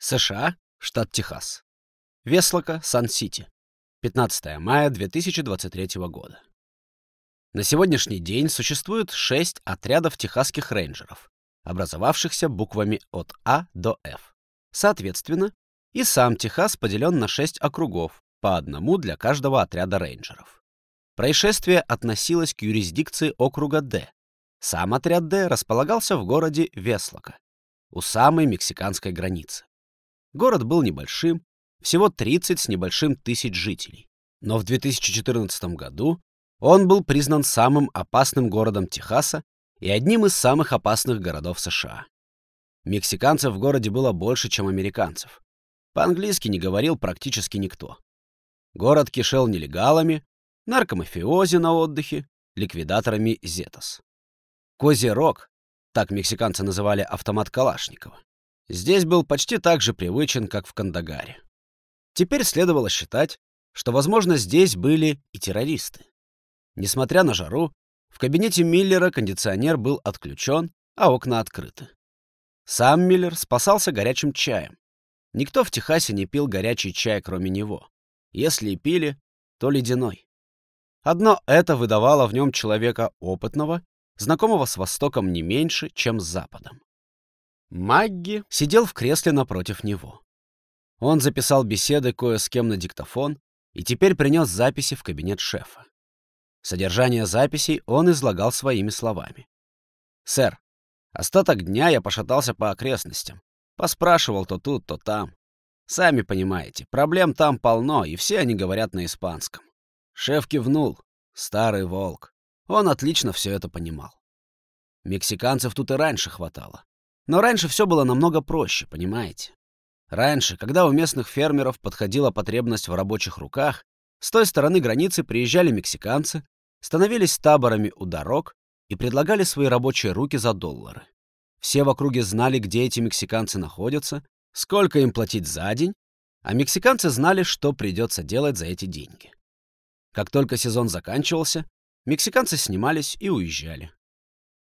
США, штат Техас. Веслока, Сан-Сити. 15 мая 2023 года. На сегодняшний день существует шесть отрядов техасских рейнджеров, образовавшихся буквами от А до Ф. Соответственно, и сам Техас поделен на шесть округов, по одному для каждого отряда рейнджеров. Происшествие относилось к юрисдикции округа Д. Сам отряд Д располагался в городе Веслока, у самой мексиканской границы. Город был небольшим, всего 30 с небольшим тысяч жителей. Но в 2014 году он был признан самым опасным городом Техаса и одним из самых опасных городов США. Мексиканцев в городе было больше, чем американцев. По-английски не говорил практически никто. Город кишел нелегалами, наркомафиози на отдыхе, ликвидаторами Зетос. Козерог, так мексиканцы называли автомат Калашникова, здесь был почти так же привычен, как в Кандагаре. Теперь следовало считать, что, возможно, здесь были и террористы. Несмотря на жару, в кабинете Миллера кондиционер был отключен, а окна открыты. Сам Миллер спасался горячим чаем. Никто в Техасе не пил горячий чай, кроме него. Если и пили, то ледяной. Одно это выдавало в нем человека опытного, знакомого с Востоком не меньше, чем с Западом. Магги сидел в кресле напротив него. Он записал беседы кое с кем на диктофон и теперь принес записи в кабинет шефа. Содержание записей он излагал своими словами. «Сэр, остаток дня я пошатался по окрестностям. Поспрашивал то тут, то там. Сами понимаете, проблем там полно, и все они говорят на испанском. Шеф кивнул. Старый волк. Он отлично все это понимал. Мексиканцев тут и раньше хватало. Но раньше все было намного проще, понимаете? Раньше, когда у местных фермеров подходила потребность в рабочих руках, с той стороны границы приезжали мексиканцы, становились таборами у дорог и предлагали свои рабочие руки за доллары. Все в округе знали, где эти мексиканцы находятся, сколько им платить за день, а мексиканцы знали, что придется делать за эти деньги. Как только сезон заканчивался, мексиканцы снимались и уезжали.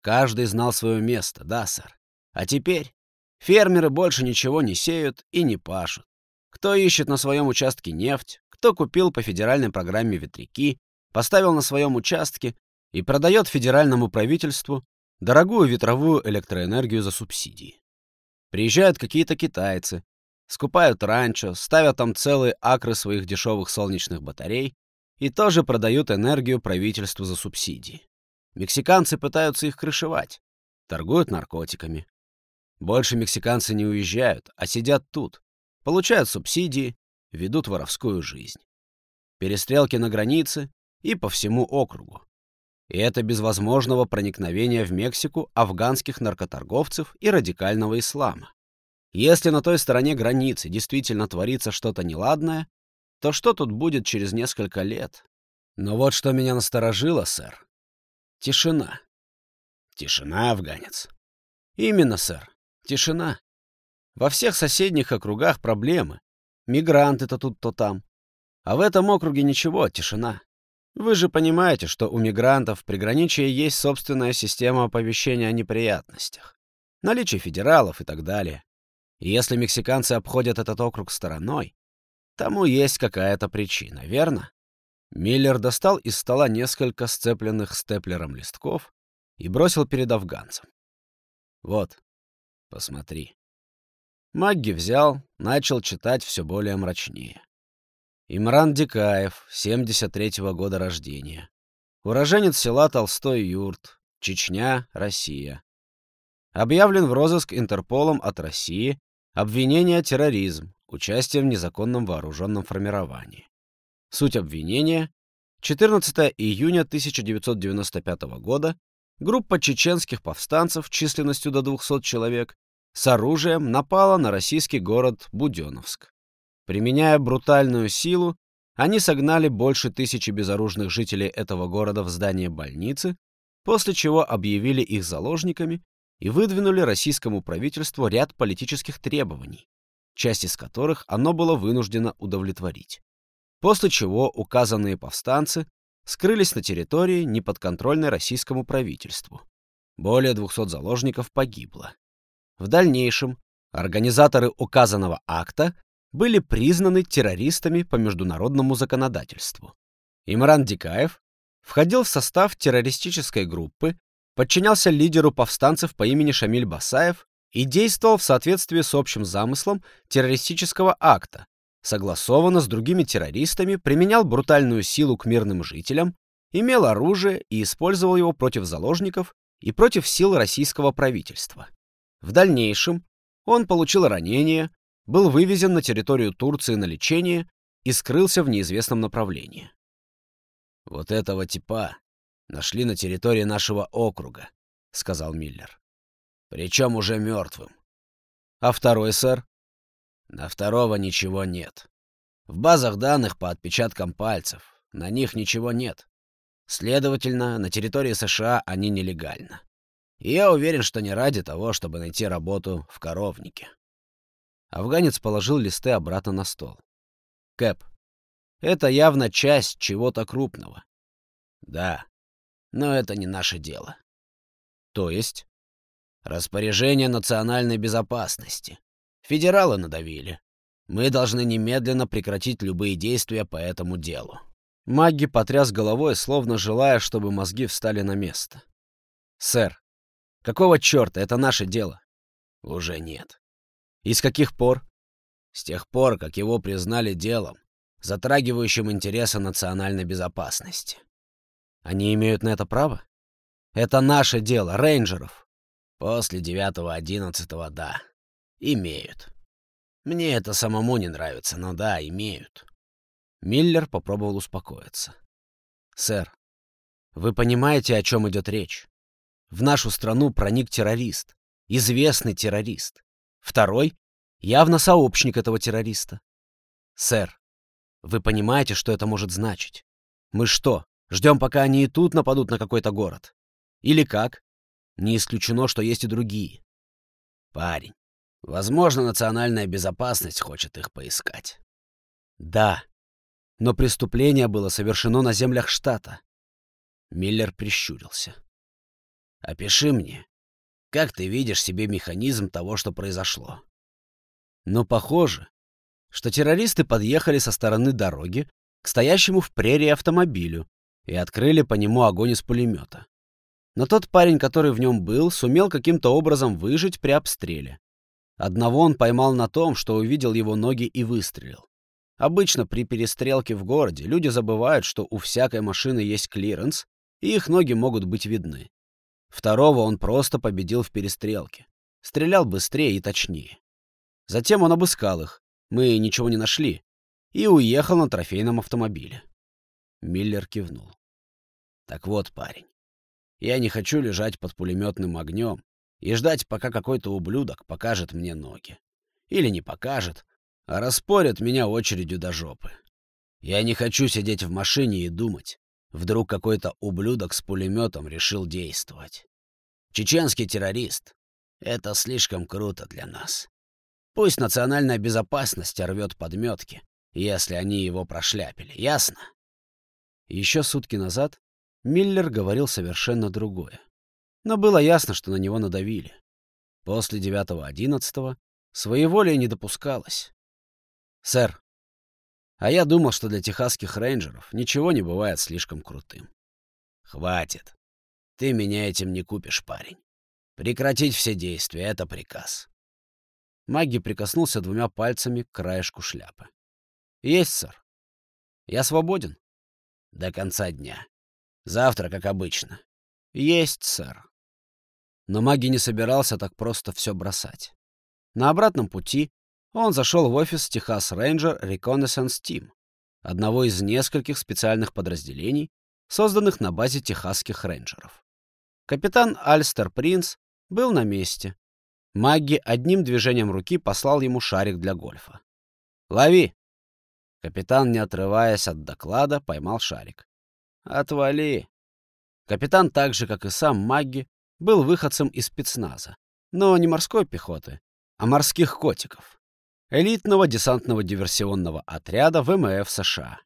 Каждый знал свое место, да, сэр. А теперь фермеры больше ничего не сеют и не пашут. Кто ищет на своем участке нефть, кто купил по федеральной программе ветряки, поставил на своем участке и продает федеральному правительству дорогую ветровую электроэнергию за субсидии. Приезжают какие-то китайцы, скупают ранчо, ставят там целые акры своих дешевых солнечных батарей и тоже продают энергию правительству за субсидии. Мексиканцы пытаются их крышевать, торгуют наркотиками. Больше мексиканцы не уезжают, а сидят тут, получают субсидии, ведут воровскую жизнь. Перестрелки на границе и по всему округу. И это без возможного проникновения в Мексику афганских наркоторговцев и радикального ислама. Если на той стороне границы действительно творится что-то неладное, то что тут будет через несколько лет? Но вот что меня насторожило, сэр. Тишина. Тишина, афганец. Именно, сэр. Тишина. Во всех соседних округах проблемы. Мигранты то тут, то там. А в этом округе ничего, тишина. Вы же понимаете, что у мигрантов в приграничье есть собственная система оповещения о неприятностях, наличие федералов и так далее. И если мексиканцы обходят этот округ стороной, тому есть какая-то причина, верно? Миллер достал из стола несколько сцепленных степлером листков и бросил перед афганцем. «Вот, посмотри». Магги взял, начал читать все более мрачнее. Имран Дикаев, 73-го года рождения. Уроженец села Толстой Юрт, Чечня, Россия. Объявлен в розыск Интерполом от России обвинение терроризм, участие в незаконном вооруженном формировании. Суть обвинения — 14 июня 1995 года группа чеченских повстанцев численностью до 200 человек с оружием напала на российский город Буденновск. Применяя брутальную силу, они согнали больше тысячи безоружных жителей этого города в здание больницы, после чего объявили их заложниками и выдвинули российскому правительству ряд политических требований, часть из которых оно было вынуждено удовлетворить. После чего указанные повстанцы скрылись на территории, неподконтрольной российскому правительству. Более 200 заложников погибло. В дальнейшем Организаторы указанного акта были признаны террористами по международному законодательству. Имран Дикаев входил в состав террористической группы, подчинялся лидеру повстанцев по имени Шамиль Басаев и действовал в соответствии с общим замыслом террористического акта, согласованно с другими террористами, применял брутальную силу к мирным жителям, имел оружие и использовал его против заложников и против сил российского правительства. В дальнейшем он получил ранение, был вывезен на территорию Турции на лечение и скрылся в неизвестном направлении. «Вот этого типа нашли на территории нашего округа», — сказал Миллер. «Причем уже мертвым». «А второй, сэр?» «На второго ничего нет. В базах данных по отпечаткам пальцев на них ничего нет. Следовательно, на территории США они нелегально. И я уверен, что не ради того, чтобы найти работу в коровнике. Афганец положил листы обратно на стол. Кэп, это явно часть чего-то крупного. Да, но это не наше дело. То есть? Распоряжение национальной безопасности. Федералы надавили. Мы должны немедленно прекратить любые действия по этому делу. Магги потряс головой, словно желая, чтобы мозги встали на место. «Сэр, какого черта? Это наше дело». «Уже нет». «И с каких пор?» «С тех пор, как его признали делом, затрагивающим интересы национальной безопасности». «Они имеют на это право?» «Это наше дело, рейнджеров». «После девятого-одиннадцатого, да. Имеют. Мне это самому не нравится, но да, имеют». Миллер попробовал успокоиться. «Сэр, вы понимаете, о чем идет речь? В нашу страну проник террорист, известный террорист. Второй — явно сообщник этого террориста. Сэр, вы понимаете, что это может значить? Мы что, ждем, пока они и тут нападут на какой-то город? Или как? Не исключено, что есть и другие. Парень, возможно, национальная безопасность хочет их поискать. Да, но преступление было совершено на землях штата. Миллер прищурился. «Опиши мне, как ты видишь себе механизм того, что произошло?» Но похоже, что террористы подъехали со стороны дороги к стоящему в прерии автомобилю и открыли по нему огонь из пулемета. Но тот парень, который в нем был, сумел каким-то образом выжить при обстреле. Одного он поймал на том, что увидел его ноги и выстрелил. Обычно при перестрелке в городе люди забывают, что у всякой машины есть клиренс, и их ноги могут быть видны. Второго он просто победил в перестрелке. Стрелял быстрее и точнее. Затем он обыскал их, мы ничего не нашли, и уехал на трофейном автомобиле. Миллер кивнул. Так вот, парень, я не хочу лежать под пулеметным огнем и ждать, пока какой-то ублюдок покажет мне ноги. Или не покажет, а распорят меня очередью до жопы. Я не хочу сидеть в машине и думать. Вдруг какой-то ублюдок с пулеметом решил действовать. Чеченский террорист. Это слишком круто для нас. Пусть национальная безопасность рвет подметки, если они его прошляпили, ясно? Еще сутки назад Миллер говорил совершенно другое. Но было ясно, что на него надавили. После 9-11 своеволия не допускалось. «Сэр, а я думал, что для техасских рейнджеров ничего не бывает слишком крутым». «Хватит. Ты меня этим не купишь, парень. Прекратить все действия — это приказ». Маги прикоснулся двумя пальцами к краешку шляпы. «Есть, сэр. Я свободен?» «До конца дня. Завтра, как обычно». «Есть, сэр». Но Маги не собирался так просто все бросать. На обратном пути он зашел в офис Техас Ranger Reconnaissance Team, одного из нескольких специальных подразделений, созданных на базе техасских рейнджеров. Капитан Альстер Принц был на месте. Магги одним движением руки послал ему шарик для гольфа. «Лови!» Капитан, не отрываясь от доклада, поймал шарик. «Отвали!» Капитан, так же, как и сам Магги, был выходцем из спецназа, но не морской пехоты, а морских котиков элитного десантного диверсионного отряда ВМФ США.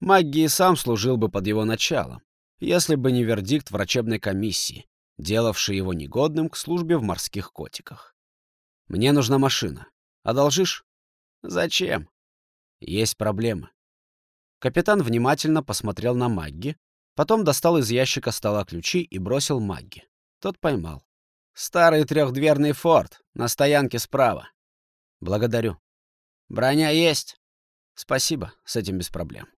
Магги сам служил бы под его началом, если бы не вердикт врачебной комиссии, делавший его негодным к службе в морских котиках. Мне нужна машина. Одолжишь? Зачем? Есть проблемы. Капитан внимательно посмотрел на Магги, потом достал из ящика стола ключи и бросил Магги. Тот поймал. Старый трехдверный форт, на стоянке справа. Благодарю. Броня есть? Спасибо, с этим без проблем.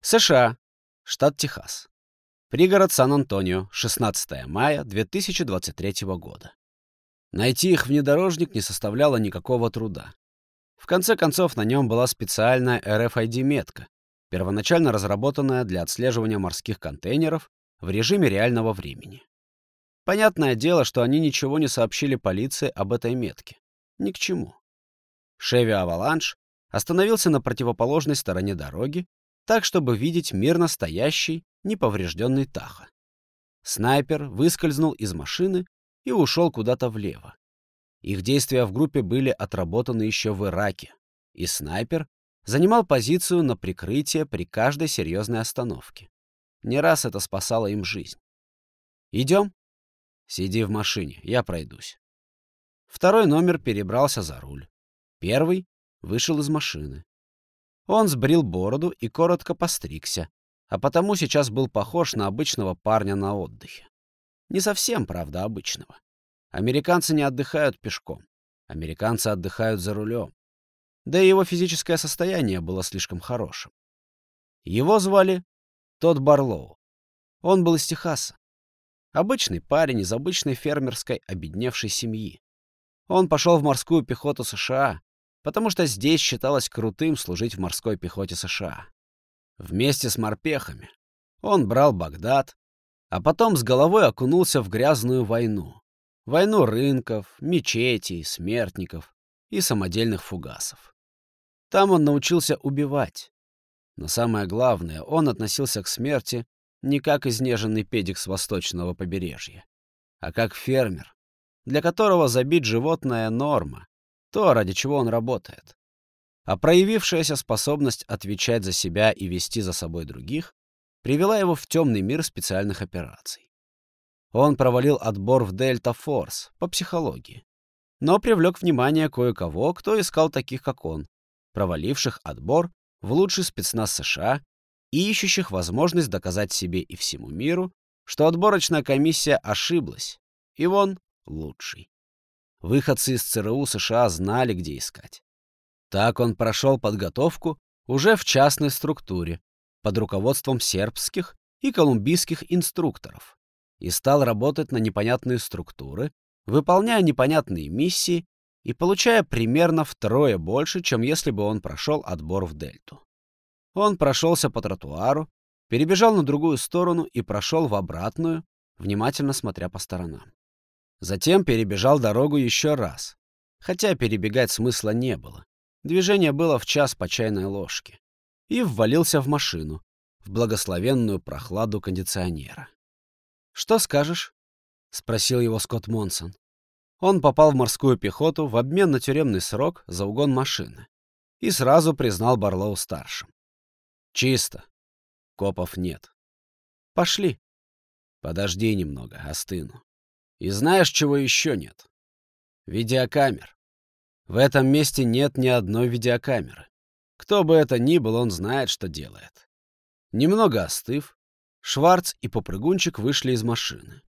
США, штат Техас. Пригород Сан-Антонио, 16 мая 2023 года. Найти их внедорожник не составляло никакого труда. В конце концов, на нем была специальная RFID-метка, первоначально разработанная для отслеживания морских контейнеров в режиме реального времени. Понятное дело, что они ничего не сообщили полиции об этой метке. Ни к чему. Шеви Аваланж остановился на противоположной стороне дороги, так, чтобы видеть мирно стоящий, неповрежденный Таха. Снайпер выскользнул из машины и ушел куда-то влево. Их действия в группе были отработаны еще в Ираке, и снайпер занимал позицию на прикрытие при каждой серьезной остановке. Не раз это спасало им жизнь. «Идем?» «Сиди в машине, я пройдусь». Второй номер перебрался за руль. Первый вышел из машины. Он сбрил бороду и коротко постригся, а потому сейчас был похож на обычного парня на отдыхе. Не совсем, правда, обычного. Американцы не отдыхают пешком. Американцы отдыхают за рулем. Да и его физическое состояние было слишком хорошим. Его звали Тодд Барлоу. Он был из Техаса. Обычный парень из обычной фермерской обедневшей семьи. Он пошел в морскую пехоту США, потому что здесь считалось крутым служить в морской пехоте США. Вместе с морпехами он брал Багдад, а потом с головой окунулся в грязную войну. Войну рынков, мечетей, смертников и самодельных фугасов. Там он научился убивать. Но самое главное, он относился к смерти не как изнеженный педик с восточного побережья, а как фермер, для которого забить животное — норма, то, ради чего он работает. А проявившаяся способность отвечать за себя и вести за собой других привела его в темный мир специальных операций. Он провалил отбор в Дельта Форс по психологии, но привлек внимание кое-кого, кто искал таких, как он, проваливших отбор в лучший спецназ США и ищущих возможность доказать себе и всему миру, что отборочная комиссия ошиблась, и вон лучший. Выходцы из ЦРУ США знали, где искать. Так он прошел подготовку уже в частной структуре под руководством сербских и колумбийских инструкторов и стал работать на непонятные структуры, выполняя непонятные миссии и получая примерно втрое больше, чем если бы он прошел отбор в Дельту. Он прошелся по тротуару, перебежал на другую сторону и прошел в обратную, внимательно смотря по сторонам. Затем перебежал дорогу еще раз, хотя перебегать смысла не было. Движение было в час по чайной ложке. И ввалился в машину, в благословенную прохладу кондиционера. «Что скажешь?» — спросил его Скотт Монсон. Он попал в морскую пехоту в обмен на тюремный срок за угон машины и сразу признал Барлоу старшим. «Чисто. Копов нет. Пошли. Подожди немного, остыну. И знаешь, чего еще нет? Видеокамер. В этом месте нет ни одной видеокамеры. Кто бы это ни был, он знает, что делает. Немного остыв, Шварц и попрыгунчик вышли из машины.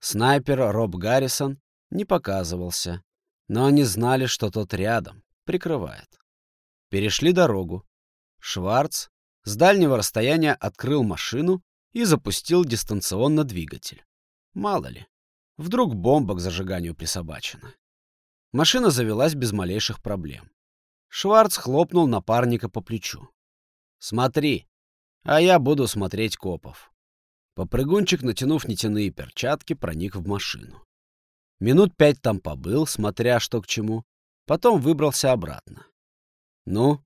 Снайпер Роб Гаррисон не показывался, но они знали, что тот рядом, прикрывает. Перешли дорогу. Шварц с дальнего расстояния открыл машину и запустил дистанционно двигатель. Мало ли. Вдруг бомба к зажиганию присобачена. Машина завелась без малейших проблем. Шварц хлопнул напарника по плечу. «Смотри, а я буду смотреть копов». Попрыгунчик, натянув нитяные перчатки, проник в машину. Минут пять там побыл, смотря что к чему, потом выбрался обратно. «Ну,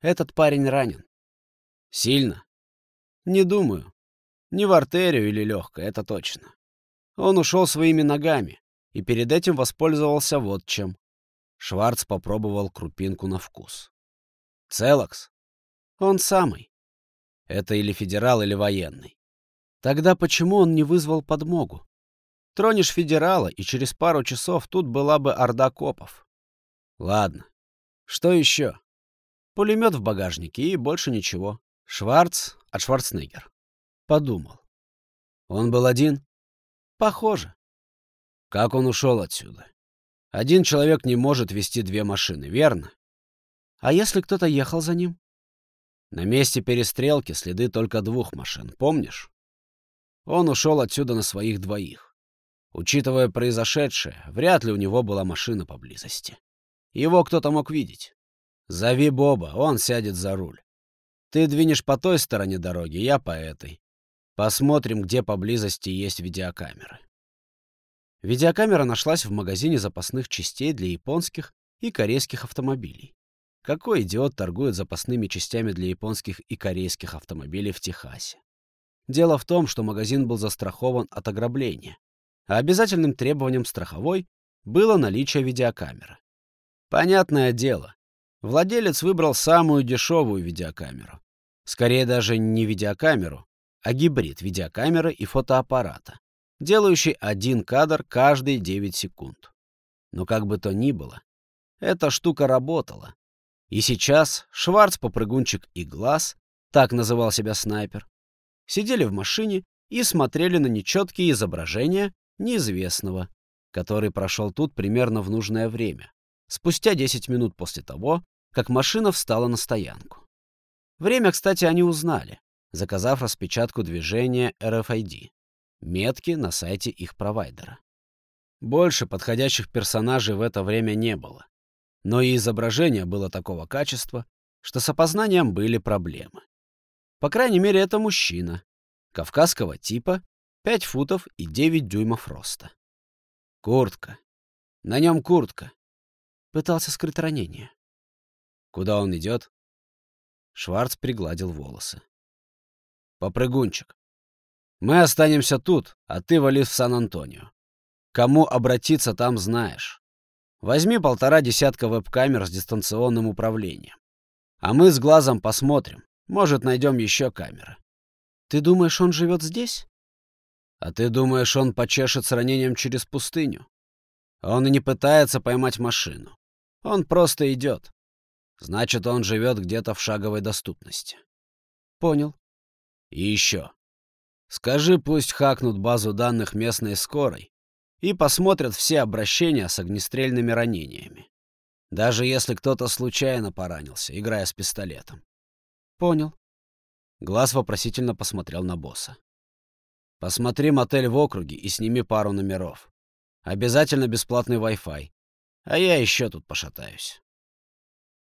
этот парень ранен». «Сильно?» «Не думаю. Не в артерию или легкое, это точно. Он ушел своими ногами и перед этим воспользовался вот чем. Шварц попробовал крупинку на вкус. Целокс? Он самый. Это или федерал, или военный. Тогда почему он не вызвал подмогу? Тронешь федерала, и через пару часов тут была бы орда копов. Ладно. Что еще? Пулемет в багажнике и больше ничего. Шварц от Шварценеггер. Подумал. Он был один? Похоже. Как он ушел отсюда? Один человек не может вести две машины, верно? А если кто-то ехал за ним? На месте перестрелки следы только двух машин, помнишь? Он ушел отсюда на своих двоих. Учитывая произошедшее, вряд ли у него была машина поблизости. Его кто-то мог видеть. Зови Боба, он сядет за руль. Ты двинешь по той стороне дороги, я по этой. Посмотрим, где поблизости есть видеокамеры. Видеокамера нашлась в магазине запасных частей для японских и корейских автомобилей. Какой идиот торгует запасными частями для японских и корейских автомобилей в Техасе? Дело в том, что магазин был застрахован от ограбления, а обязательным требованием страховой было наличие видеокамеры. Понятное дело, владелец выбрал самую дешевую видеокамеру. Скорее даже не видеокамеру, а гибрид видеокамеры и фотоаппарата, делающий один кадр каждые 9 секунд. Но как бы то ни было, эта штука работала, и сейчас Шварц, попрыгунчик и Глаз, так называл себя снайпер, сидели в машине и смотрели на нечеткие изображения неизвестного, который прошел тут примерно в нужное время, спустя 10 минут после того, как машина встала на стоянку. Время, кстати, они узнали, заказав распечатку движения RFID, метки на сайте их провайдера. Больше подходящих персонажей в это время не было. Но и изображение было такого качества, что с опознанием были проблемы. По крайней мере, это мужчина, кавказского типа, 5 футов и 9 дюймов роста. Куртка. На нем куртка. Пытался скрыть ранение. Куда он идет? Шварц пригладил волосы. Попрыгунчик. Мы останемся тут, а ты вали в Сан-Антонио. Кому обратиться там знаешь. Возьми полтора десятка веб-камер с дистанционным управлением. А мы с глазом посмотрим. Может, найдем еще камеры. Ты думаешь, он живет здесь? А ты думаешь, он почешет с ранением через пустыню? Он и не пытается поймать машину. Он просто идет. Значит, он живет где-то в шаговой доступности. Понял. И еще. Скажи, пусть хакнут базу данных местной скорой и посмотрят все обращения с огнестрельными ранениями. Даже если кто-то случайно поранился, играя с пистолетом. Понял. Глаз вопросительно посмотрел на босса. Посмотри мотель в округе и сними пару номеров. Обязательно бесплатный Wi-Fi. А я еще тут пошатаюсь.